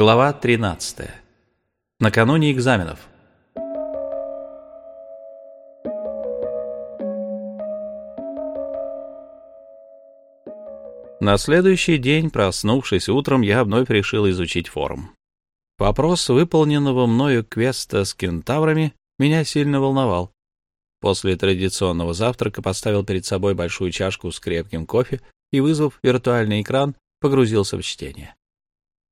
Глава 13. Накануне экзаменов. На следующий день, проснувшись утром, я вновь решил изучить форум. Вопрос выполненного мною квеста с кентаврами меня сильно волновал. После традиционного завтрака поставил перед собой большую чашку с крепким кофе и, вызвав виртуальный экран, погрузился в чтение.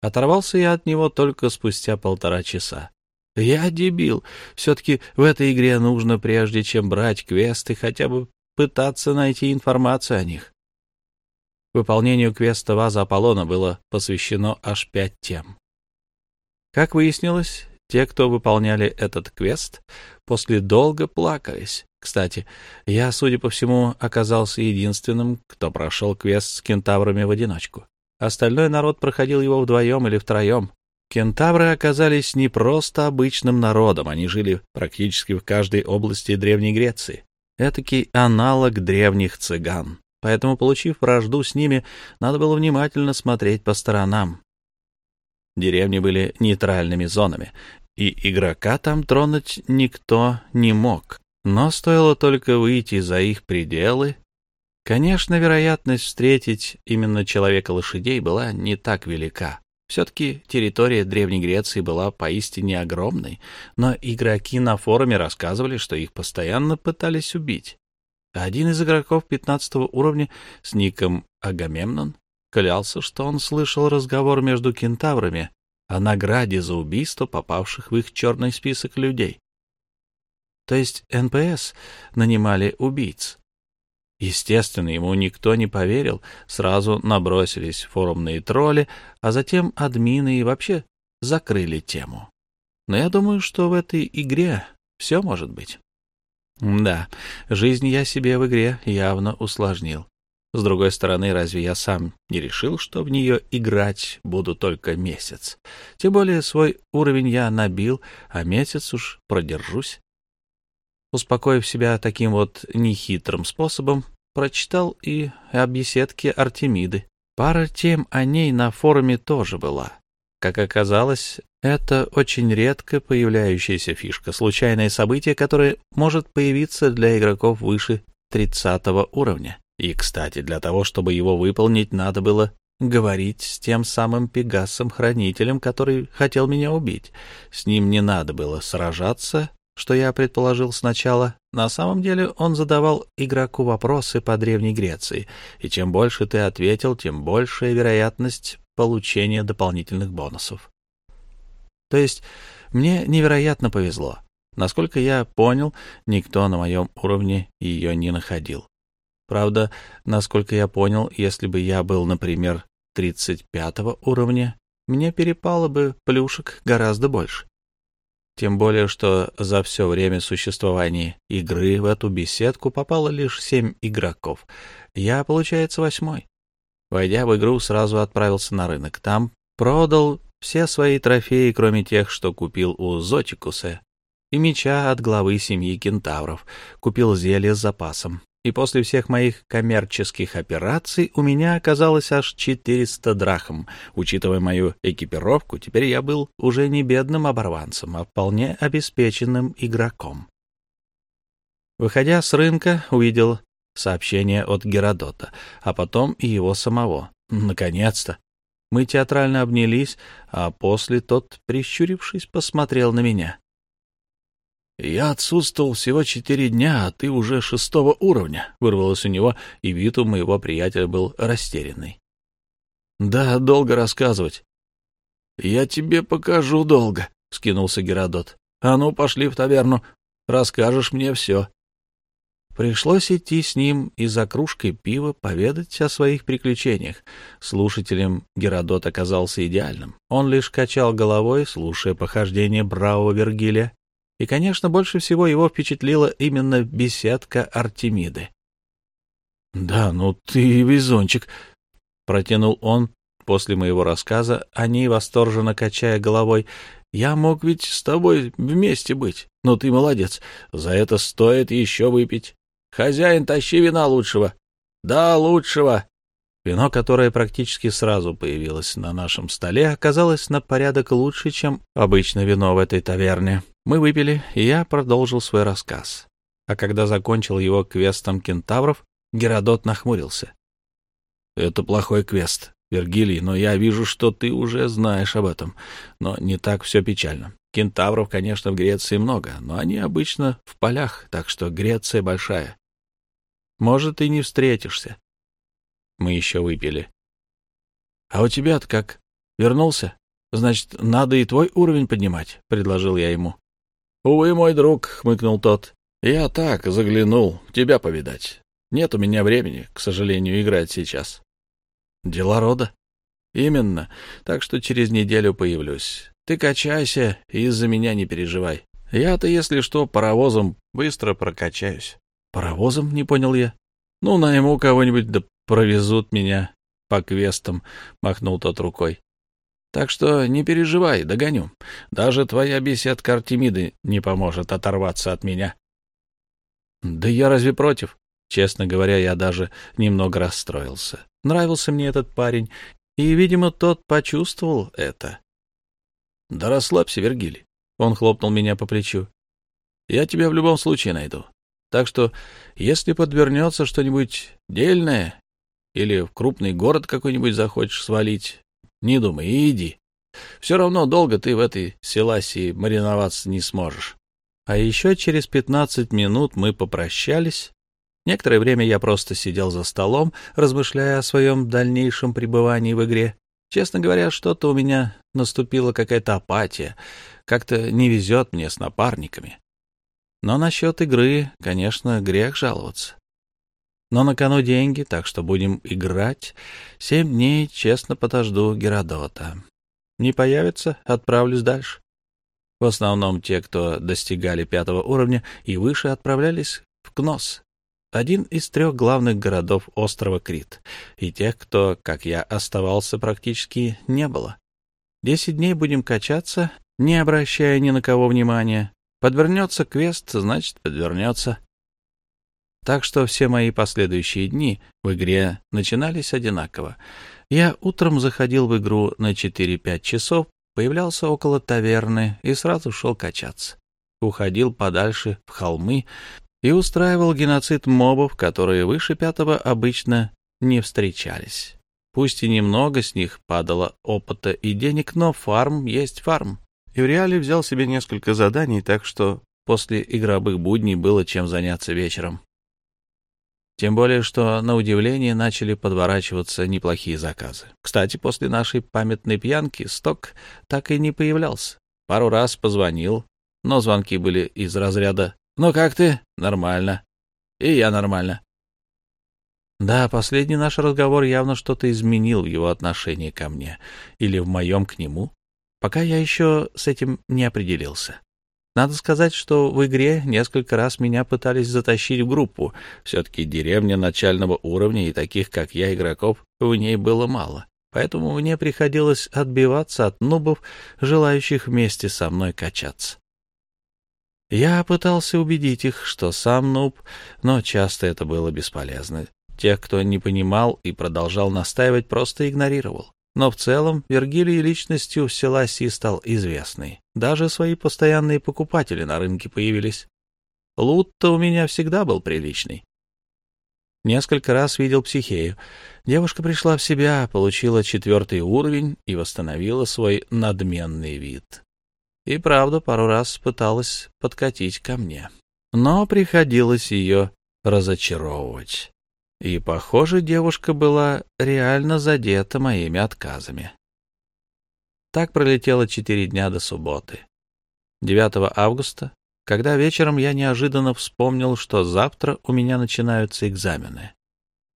Оторвался я от него только спустя полтора часа. Я дебил. Все-таки в этой игре нужно, прежде чем брать квесты, хотя бы пытаться найти информацию о них. Выполнению квеста Ваза Аполлона было посвящено аж пять тем. Как выяснилось, те, кто выполняли этот квест, после долго плакались. Кстати, я, судя по всему, оказался единственным, кто прошел квест с кентаврами в одиночку. Остальной народ проходил его вдвоем или втроем. Кентавры оказались не просто обычным народом, они жили практически в каждой области Древней Греции. Этакий аналог древних цыган. Поэтому, получив вражду с ними, надо было внимательно смотреть по сторонам. Деревни были нейтральными зонами, и игрока там тронуть никто не мог. Но стоило только выйти за их пределы, Конечно, вероятность встретить именно человека-лошадей была не так велика. Все-таки территория Древней Греции была поистине огромной, но игроки на форуме рассказывали, что их постоянно пытались убить. Один из игроков 15 уровня с ником Агамемнон клялся, что он слышал разговор между кентаврами о награде за убийство попавших в их черный список людей. То есть НПС нанимали убийц. Естественно, ему никто не поверил, сразу набросились форумные тролли, а затем админы и вообще закрыли тему. Но я думаю, что в этой игре все может быть. Да, жизнь я себе в игре явно усложнил. С другой стороны, разве я сам не решил, что в нее играть буду только месяц? Тем более свой уровень я набил, а месяц уж продержусь. Успокоив себя таким вот нехитрым способом, прочитал и о беседке Артемиды. Пара тем о ней на форуме тоже была. Как оказалось, это очень редко появляющаяся фишка, случайное событие, которое может появиться для игроков выше 30 уровня. И, кстати, для того, чтобы его выполнить, надо было говорить с тем самым Пегасом-хранителем, который хотел меня убить. С ним не надо было сражаться что я предположил сначала, на самом деле он задавал игроку вопросы по Древней Греции, и чем больше ты ответил, тем большая вероятность получения дополнительных бонусов. То есть мне невероятно повезло. Насколько я понял, никто на моем уровне ее не находил. Правда, насколько я понял, если бы я был, например, 35 уровня, мне перепало бы плюшек гораздо больше. Тем более, что за все время существования игры в эту беседку попало лишь семь игроков. Я, получается, восьмой. Войдя в игру, сразу отправился на рынок. Там продал все свои трофеи, кроме тех, что купил у Зотикуса, и меча от главы семьи кентавров. Купил зелье с запасом и после всех моих коммерческих операций у меня оказалось аж 400 драхм. Учитывая мою экипировку, теперь я был уже не бедным оборванцем, а вполне обеспеченным игроком. Выходя с рынка, увидел сообщение от Геродота, а потом и его самого. Наконец-то! Мы театрально обнялись, а после тот, прищурившись, посмотрел на меня. «Я отсутствовал всего четыре дня, а ты уже шестого уровня», — вырвалось у него, и вид у моего приятеля был растерянный. «Да, долго рассказывать». «Я тебе покажу долго», — скинулся Геродот. «А ну, пошли в таверну, расскажешь мне все». Пришлось идти с ним и за кружкой пива поведать о своих приключениях. Слушателем Геродот оказался идеальным. Он лишь качал головой, слушая похождения бравого Вергилия, и, конечно, больше всего его впечатлила именно беседка Артемиды. — Да, ну ты везунчик, — протянул он после моего рассказа, о ней восторженно качая головой. — Я мог ведь с тобой вместе быть. Ну ты молодец, за это стоит еще выпить. Хозяин, тащи вина лучшего. Да, лучшего. Вино, которое практически сразу появилось на нашем столе, оказалось на порядок лучше, чем обычно вино в этой таверне. Мы выпили, и я продолжил свой рассказ. А когда закончил его квестом кентавров, Геродот нахмурился. — Это плохой квест, Вергилий, но я вижу, что ты уже знаешь об этом. Но не так все печально. Кентавров, конечно, в Греции много, но они обычно в полях, так что Греция большая. Может, и не встретишься. Мы еще выпили. — А у тебя-то как? Вернулся? Значит, надо и твой уровень поднимать, — предложил я ему. — Увы, мой друг, — хмыкнул тот. — Я так, заглянул, тебя повидать. Нет у меня времени, к сожалению, играть сейчас. — Дела рода? — Именно. Так что через неделю появлюсь. Ты качайся и из-за меня не переживай. Я-то, если что, паровозом быстро прокачаюсь. — Паровозом? — не понял я. — Ну, найму кого-нибудь, да провезут меня по квестам, — махнул тот рукой. — Так что не переживай, догоню. Даже твоя беседка Артемиды не поможет оторваться от меня. — Да я разве против? Честно говоря, я даже немного расстроился. Нравился мне этот парень, и, видимо, тот почувствовал это. — Да расслабься, Вергилий. Он хлопнул меня по плечу. — Я тебя в любом случае найду. Так что, если подвернется что-нибудь дельное или в крупный город какой-нибудь захочешь свалить, не думай иди. Все равно долго ты в этой селасии мариноваться не сможешь. А еще через пятнадцать минут мы попрощались. Некоторое время я просто сидел за столом, размышляя о своем дальнейшем пребывании в игре. Честно говоря, что-то у меня наступила какая-то апатия. Как-то не везет мне с напарниками. Но насчет игры, конечно, грех жаловаться. Но на кону деньги, так что будем играть. Семь дней честно подожду Геродота. Не появится — отправлюсь дальше. В основном те, кто достигали пятого уровня и выше, отправлялись в Кнос, один из трех главных городов острова Крит, и тех, кто, как я, оставался, практически не было. Десять дней будем качаться, не обращая ни на кого внимания. Подвернется квест, значит, подвернется. Так что все мои последующие дни в игре начинались одинаково. Я утром заходил в игру на 4-5 часов, появлялся около таверны и сразу шел качаться. Уходил подальше в холмы и устраивал геноцид мобов, которые выше пятого обычно не встречались. Пусть и немного с них падало опыта и денег, но фарм есть фарм. И в реале взял себе несколько заданий, так что после игровых будней было чем заняться вечером. Тем более, что, на удивление, начали подворачиваться неплохие заказы. Кстати, после нашей памятной пьянки Сток так и не появлялся. Пару раз позвонил, но звонки были из разряда «Ну как ты?» «Нормально». «И я нормально». Да, последний наш разговор явно что-то изменил в его отношении ко мне или в моем к нему, пока я еще с этим не определился. Надо сказать, что в игре несколько раз меня пытались затащить в группу. Все-таки деревня начального уровня и таких, как я, игроков, в ней было мало. Поэтому мне приходилось отбиваться от нубов, желающих вместе со мной качаться. Я пытался убедить их, что сам нуб, но часто это было бесполезно. Тех, кто не понимал и продолжал настаивать, просто игнорировал. Но в целом Вергилий личностью в Селасии стал известный. Даже свои постоянные покупатели на рынке появились. Лут-то у меня всегда был приличный. Несколько раз видел психею. Девушка пришла в себя, получила четвертый уровень и восстановила свой надменный вид. И правда, пару раз пыталась подкатить ко мне. Но приходилось ее разочаровывать. И, похоже, девушка была реально задета моими отказами. Так пролетело четыре дня до субботы. 9 августа, когда вечером я неожиданно вспомнил, что завтра у меня начинаются экзамены.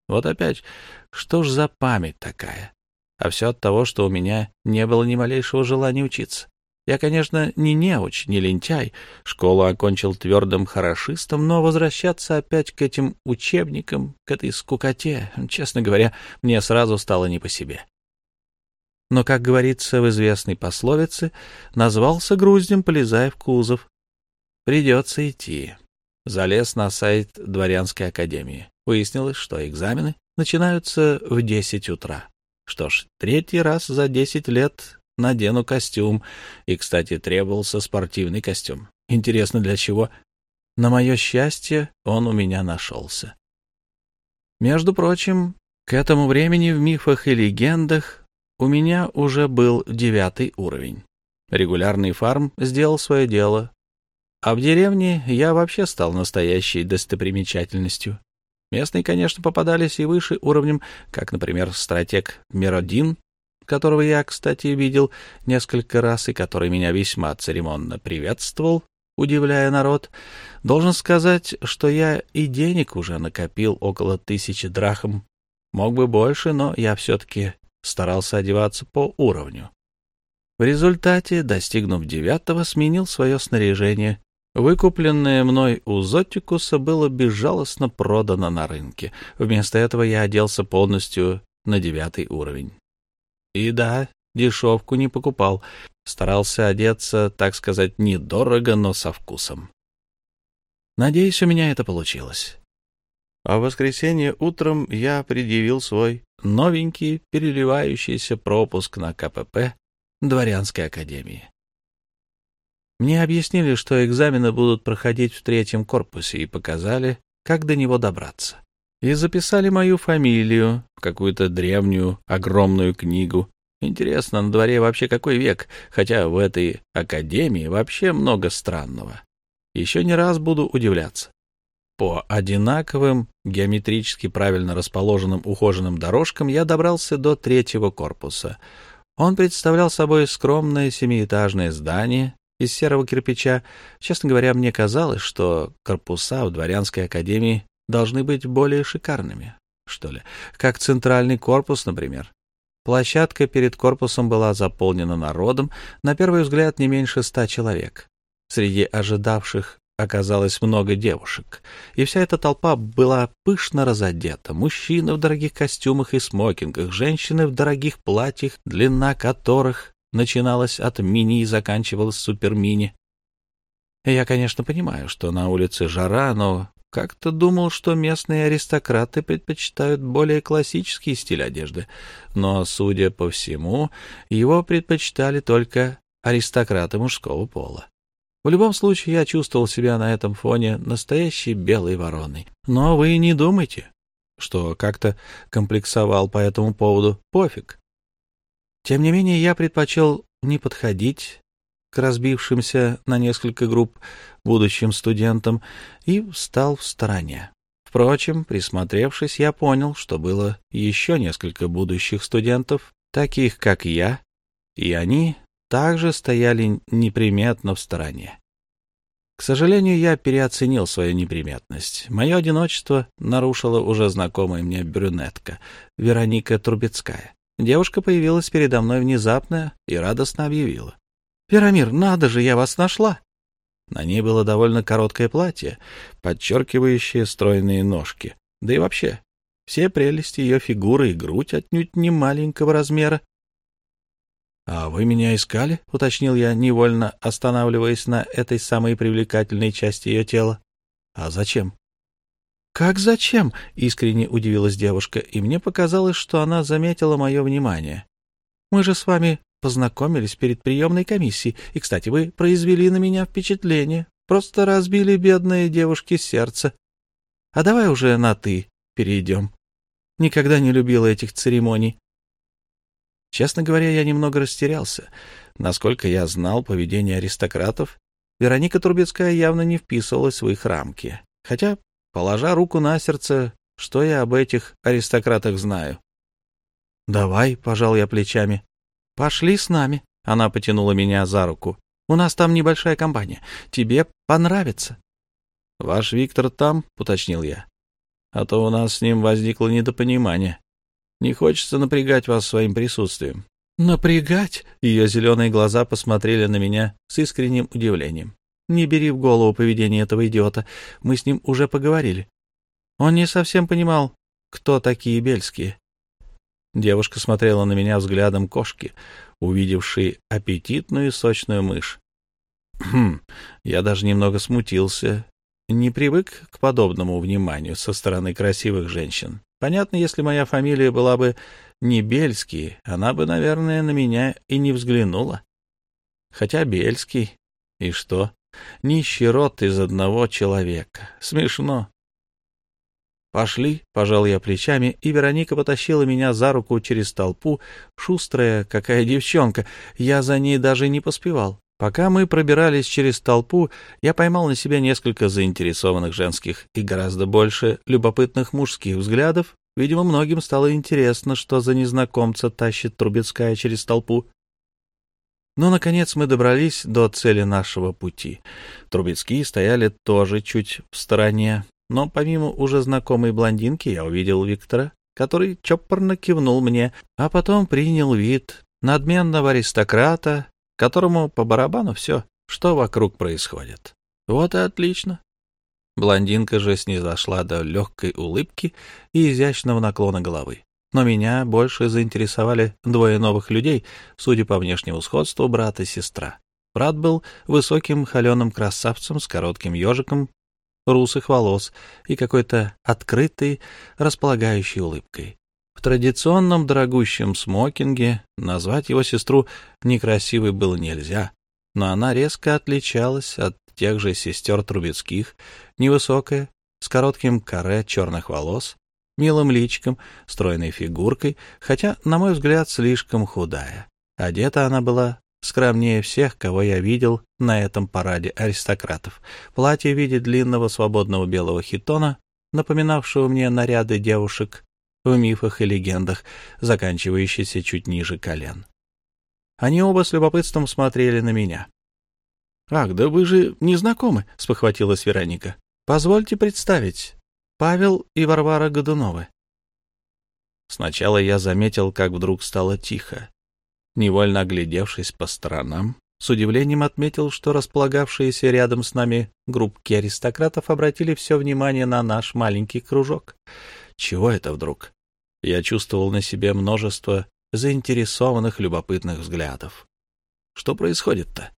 Вот опять, что ж за память такая? А все от того, что у меня не было ни малейшего желания учиться. Я, конечно, не неуч, не лентяй, школу окончил твердым хорошистом, но возвращаться опять к этим учебникам, к этой скукоте, честно говоря, мне сразу стало не по себе. Но, как говорится в известной пословице, назвался груздем, полезая в кузов. Придется идти. Залез на сайт Дворянской академии. Выяснилось, что экзамены начинаются в десять утра. Что ж, третий раз за десять лет надену костюм. И, кстати, требовался спортивный костюм. Интересно, для чего? На мое счастье, он у меня нашелся. Между прочим, к этому времени в мифах и легендах у меня уже был девятый уровень. Регулярный фарм сделал свое дело, а в деревне я вообще стал настоящей достопримечательностью. Местные, конечно, попадались и выше уровнем, как, например, стратег Миродин, которого я, кстати, видел несколько раз и который меня весьма церемонно приветствовал, удивляя народ. Должен сказать, что я и денег уже накопил около тысячи драхм. Мог бы больше, но я все-таки старался одеваться по уровню. В результате, достигнув девятого, сменил свое снаряжение. Выкупленное мной у Зотикуса было безжалостно продано на рынке. Вместо этого я оделся полностью на девятый уровень. И да, дешевку не покупал. Старался одеться, так сказать, недорого, но со вкусом. Надеюсь, у меня это получилось. А в воскресенье утром я предъявил свой новенький переливающийся пропуск на КПП Дворянской академии. Мне объяснили, что экзамены будут проходить в третьем корпусе, и показали, как до него добраться. И записали мою фамилию в какую-то древнюю огромную книгу, Интересно, на дворе вообще какой век, хотя в этой академии вообще много странного. Еще не раз буду удивляться. По одинаковым, геометрически правильно расположенным ухоженным дорожкам я добрался до третьего корпуса. Он представлял собой скромное семиэтажное здание из серого кирпича. Честно говоря, мне казалось, что корпуса в дворянской академии должны быть более шикарными, что ли, как центральный корпус, например. Площадка перед корпусом была заполнена народом, на первый взгляд не меньше ста человек. Среди ожидавших оказалось много девушек, и вся эта толпа была пышно разодета. Мужчины в дорогих костюмах и смокингах, женщины в дорогих платьях, длина которых начиналась от мини и заканчивалась супермини. Я, конечно, понимаю, что на улице жара, но как-то думал, что местные аристократы предпочитают более классический стиль одежды, но, судя по всему, его предпочитали только аристократы мужского пола. В любом случае, я чувствовал себя на этом фоне настоящей белой вороной. Но вы не думайте, что как-то комплексовал по этому поводу. Пофиг. Тем не менее, я предпочел не подходить к разбившимся на несколько групп будущим студентам и встал в стороне. Впрочем, присмотревшись, я понял, что было еще несколько будущих студентов, таких как я, и они также стояли неприметно в стороне. К сожалению, я переоценил свою неприметность. Мое одиночество нарушила уже знакомая мне брюнетка, Вероника Трубецкая. Девушка появилась передо мной внезапно и радостно объявила. «Верамир, надо же, я вас нашла!» На ней было довольно короткое платье, подчеркивающее стройные ножки. Да и вообще, все прелести ее фигуры и грудь отнюдь не маленького размера. — А вы меня искали? — уточнил я, невольно останавливаясь на этой самой привлекательной части ее тела. — А зачем? — Как зачем? — искренне удивилась девушка, и мне показалось, что она заметила мое внимание. — Мы же с вами познакомились перед приемной комиссией, и, кстати, вы произвели на меня впечатление, просто разбили бедные девушки сердце. А давай уже на «ты» перейдем. Никогда не любила этих церемоний. Честно говоря, я немного растерялся. Насколько я знал поведение аристократов, Вероника Трубецкая явно не вписывалась в их рамки. Хотя, положа руку на сердце, что я об этих аристократах знаю? — Давай, — пожал я плечами. «Пошли с нами», — она потянула меня за руку. «У нас там небольшая компания. Тебе понравится». «Ваш Виктор там?» — уточнил я. «А то у нас с ним возникло недопонимание. Не хочется напрягать вас своим присутствием». «Напрягать?» — ее зеленые глаза посмотрели на меня с искренним удивлением. «Не бери в голову поведение этого идиота. Мы с ним уже поговорили. Он не совсем понимал, кто такие бельские. Девушка смотрела на меня взглядом кошки, увидевшей аппетитную и сочную мышь. Хм, я даже немного смутился. Не привык к подобному вниманию со стороны красивых женщин. Понятно, если моя фамилия была бы не Бельский, она бы, наверное, на меня и не взглянула. Хотя Бельский. И что? Нищий род из одного человека. Смешно. «Пошли», — пожал я плечами, и Вероника потащила меня за руку через толпу, шустрая какая девчонка, я за ней даже не поспевал. Пока мы пробирались через толпу, я поймал на себя несколько заинтересованных женских и гораздо больше любопытных мужских взглядов. Видимо, многим стало интересно, что за незнакомца тащит Трубецкая через толпу. Но, наконец, мы добрались до цели нашего пути. Трубецкие стояли тоже чуть в стороне, но помимо уже знакомой блондинки я увидел Виктора, который чопорно кивнул мне, а потом принял вид надменного аристократа, которому по барабану все, что вокруг происходит. Вот и отлично. Блондинка же снизошла до легкой улыбки и изящного наклона головы. Но меня больше заинтересовали двое новых людей, судя по внешнему сходству, брат и сестра. Брат был высоким холеным красавцем с коротким ежиком русых волос и какой-то открытой, располагающей улыбкой. В традиционном дорогущем смокинге назвать его сестру некрасивой было нельзя, но она резко отличалась от тех же сестер Трубецких, невысокая, с коротким каре черных волос, милым личиком, стройной фигуркой, хотя, на мой взгляд, слишком худая. Одета она была скромнее всех, кого я видел на этом параде аристократов. Платье в виде длинного свободного белого хитона, напоминавшего мне наряды девушек в мифах и легендах, заканчивающиеся чуть ниже колен. Они оба с любопытством смотрели на меня. — Ах, да вы же не знакомы, — спохватилась Вероника. — Позвольте представить. Павел и Варвара Годуновы. Сначала я заметил, как вдруг стало тихо. Невольно оглядевшись по сторонам, с удивлением отметил, что располагавшиеся рядом с нами группки аристократов обратили все внимание на наш маленький кружок. Чего это вдруг? Я чувствовал на себе множество заинтересованных любопытных взглядов. Что происходит-то?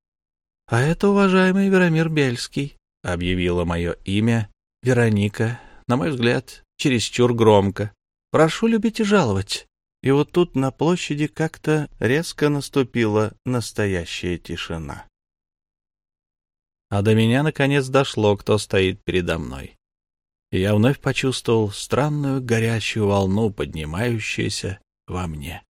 — А это уважаемый Веромир Бельский, — объявила мое имя Вероника, на мой взгляд, чересчур громко. — Прошу любить и жаловать. И вот тут на площади как-то резко наступила настоящая тишина. А до меня наконец дошло, кто стоит передо мной. Я вновь почувствовал странную горячую волну, поднимающуюся во мне.